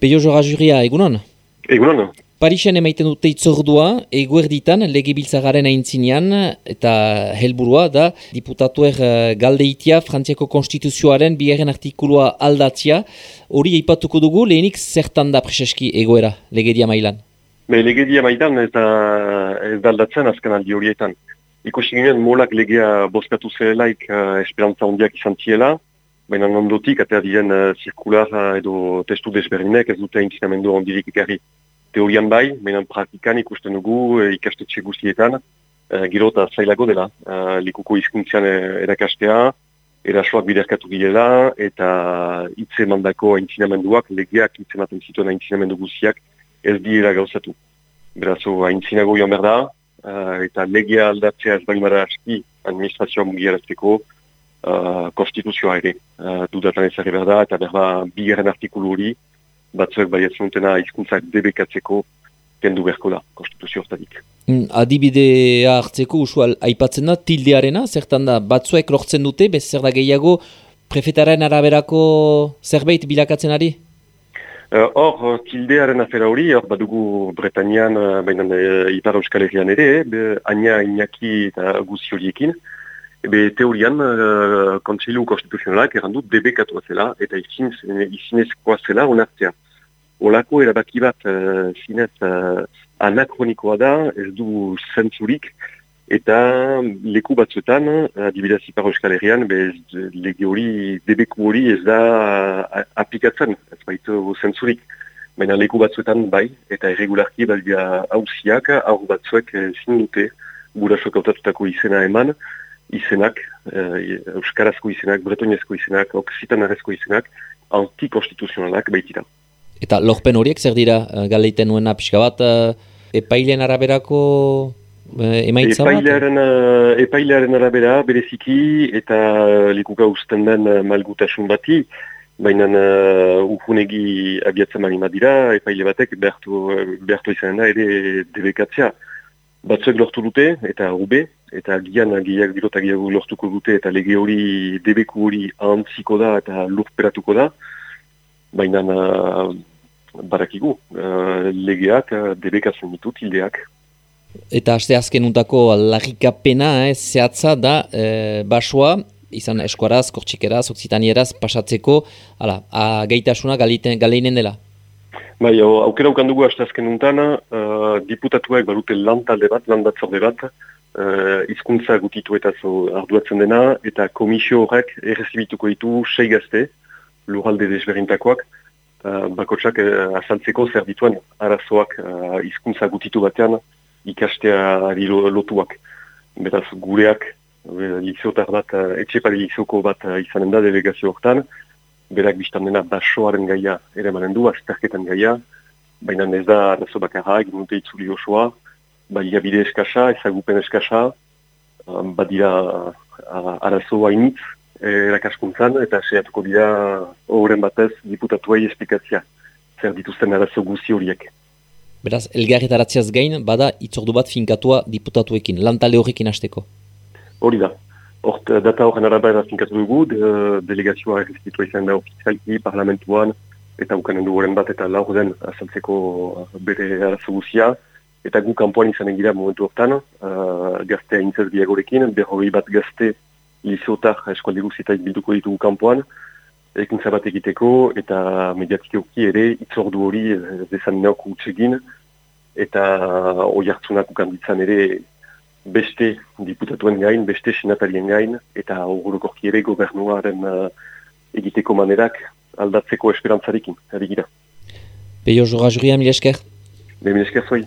Peio Jora Juria, egunon? Egunon. Parixen emaiten dute itzordua, eguerditan, lege biltzagaren aintzinean, eta helburua da, diputatuer uh, galdeitia, Frantziako konstituzioaren bigarren artikulua aldatzia, hori eipatuko dugu, lehenik zertan da preseski egoera, legedia mailan? Be, legedia mailan ez da, ez da aldatzen azken aldi horietan. Ikusi ginen molak legea boskatu zelaik uh, esperantza hondiak izan ziela, baina ondotik, eta diren uh, zirkular edo testu desberdinek ez dute aintzinamendu hondirik ikarri teorian bai, baina praktikan ikusten dugu e, ikastetxe guztietan, e, gero eta zailago dela, e, likuko izkuntzian e, erakastea, erasoak biderkatu girela, eta hitze mandako aintzinamenduak, legeak hitze maten zituen aintzinamendu guztiak, ez dira gauzatu. Beraz, aintzinago joan behar da, eta legea aldatzea ez balimara aski administrazioa mugiarazteko uh, konstituzioa ere. Uh, dudatan ezari behar da, eta behar da bigarren artikulu hori, batzuek bai ezunutena izkuntzak debekatzeko kendu beharko da, konstituzio hortadik. Mm, adibidea hartzeko usual aipatzen da, tildearena, zertan da, batzuek lortzen dute, bez zer da gehiago, prefetaren araberako zerbait bilakatzen ari? Uh, hor, uh, tildearen afera hori, hor badugu Bretañan, uh, baina uh, Ipar Euskal Herrian ere, be, Aina, Iñaki eta guzi horiekin, Ebe, teorian, uh, kontseilu konstituzionalak errandu debekatu zela eta izinezkoa zela onartzea olako erabaki bat uh, zinez uh, anakronikoa da, ez du zentzurik, eta leku batzuetan, adibidez ipar euskal herrian, bez lege hori, debeku hori ez da uh, aplikatzen, ez baitu zentzurik. Baina leku batzuetan bai, eta irregularki balbia hausiak, hau batzuek zin dute, gurasok autatutako izena eman, izenak, uh, euskarazko izenak, bretonezko izenak, oksitanarezko izenak, antikonstituzionalak baitira. Eta lorpen horiek zer dira uh, galeiten nuena pixka bat uh, epailean araberako uh, emaitza bat? Epailearen, epailearen arabera bereziki eta likuka usten den malgutasun bati, baina uh, urhunegi abiatzen marima dira, epaile batek behartu, behartu izan da ere debekatzea. Batzuek lortu dute eta ube, eta gian gehiak dirota gehiago lortuko dute eta lege hori debeku hori antziko da eta lurperatuko da baina uh, barakigu, uh, legeak uh, debekatzen ditu tildeak. Eta aste azken untako lagikapena, eh, zehatza da, eh, basoa, izan eskuaraz, kortsikeraz, oksitanieraz, pasatzeko, ala, gaitasuna galeinen dela? Bai, aukera ukan dugu aste azken untan, uh, diputatuak barute lantalde bat, landatzorde bat, uh, izkuntza gutitu eta zo arduatzen dena, eta komisio horrek errezibituko ditu sei gazte, lurralde desberintakoak, uh, bakotsak uh, azaltzeko zer dituen arazoak uh, izkuntza gutitu batean ikastea lotuak. Beraz gureak, liziotar bat, uh, etxepari lizioko bat uh, izanen da delegazio hortan, berak biztan dena basoaren gaia ere manen du, azterketan gaia, baina ez da arazo bakarra, egin dute itzuli osoa, badira bide eskasa, ezagupen eskasa, um, badira uh, arazo hainitz, erakaskuntzan eta seiatuko dira horren batez diputatuai espikatzia zer dituzten arazo guzi horiek. Beraz, elgarretaratziaz gain, bada itzordu bat finkatua diputatuekin, lantale horrekin hasteko? Hori da. Hort, data horren arabera finkatu dugu, de, delegazioa errezitua izan da ofizialki parlamentuan, eta ukanen du horren bat eta laur den azaltzeko bere arazo guzia, eta gu kanpoan izan egira momentu hortan, uh, gaztea intzaz biagorekin, berroi bat gazte Liziotar eskualde guztietak bilduko ditugu kanpoan, ekintza bat egiteko eta mediatikoki ere itzordu hori dezan neok utsegin eta hori hartzunak ukanditzan ere beste diputatuen gain, beste senatarien gain eta horrekorki ere gobernuaren uh, egiteko manerak aldatzeko esperantzarekin, erigira. Peio Jorra Juria, mil esker? Mil esker zoi.